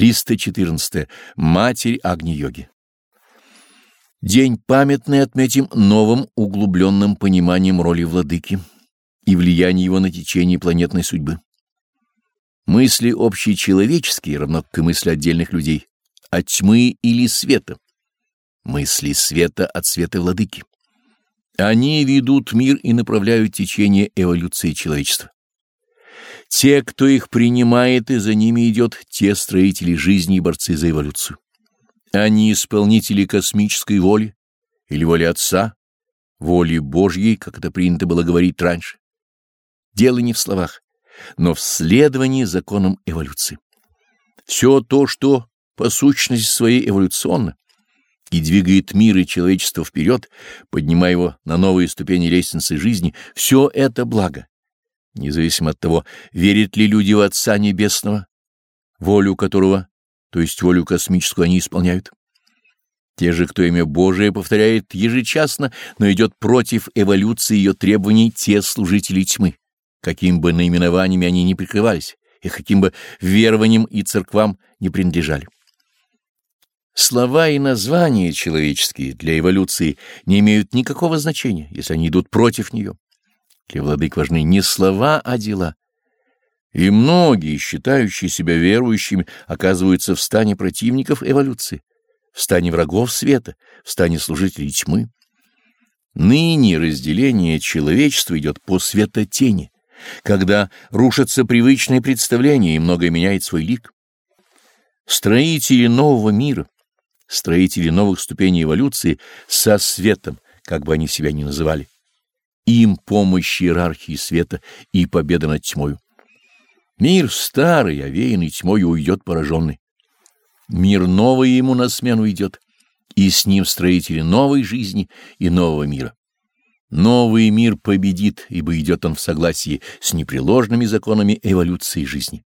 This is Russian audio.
314. Матерь Агни-йоги. День памятный отметим новым углубленным пониманием роли владыки и влияния его на течение планетной судьбы. Мысли общечеловеческие равно к мысли отдельных людей, от тьмы или света. Мысли света от света владыки. Они ведут мир и направляют течение эволюции человечества. Те, кто их принимает и за ними идет, те строители жизни и борцы за эволюцию. Они исполнители космической воли или воли Отца, воли Божьей, как это принято было говорить раньше. Дело не в словах, но в следовании законам эволюции. Все то, что по сущности своей эволюционно и двигает мир и человечество вперед, поднимая его на новые ступени лестницы жизни, все это благо независимо от того, верят ли люди в Отца Небесного, волю которого, то есть волю космическую, они исполняют. Те же, кто имя Божие повторяет ежечасно, но идет против эволюции ее требований, те служители тьмы, каким бы наименованиями они ни прикрывались, и каким бы верованиям и церквам не принадлежали. Слова и названия человеческие для эволюции не имеют никакого значения, если они идут против нее. Для владык важны не слова, а дела. И многие, считающие себя верующими, оказываются в стане противников эволюции, в стане врагов света, в стане служителей тьмы. Ныне разделение человечества идет по светотени, когда рушатся привычные представления и многое меняет свой лик. Строители нового мира, строители новых ступеней эволюции со светом, как бы они себя ни называли, им помощь иерархии света и победа над тьмою. Мир старый, овеянный тьмою, уйдет пораженный. Мир новый ему на смену идет, и с ним строители новой жизни и нового мира. Новый мир победит, ибо идет он в согласии с непреложными законами эволюции жизни.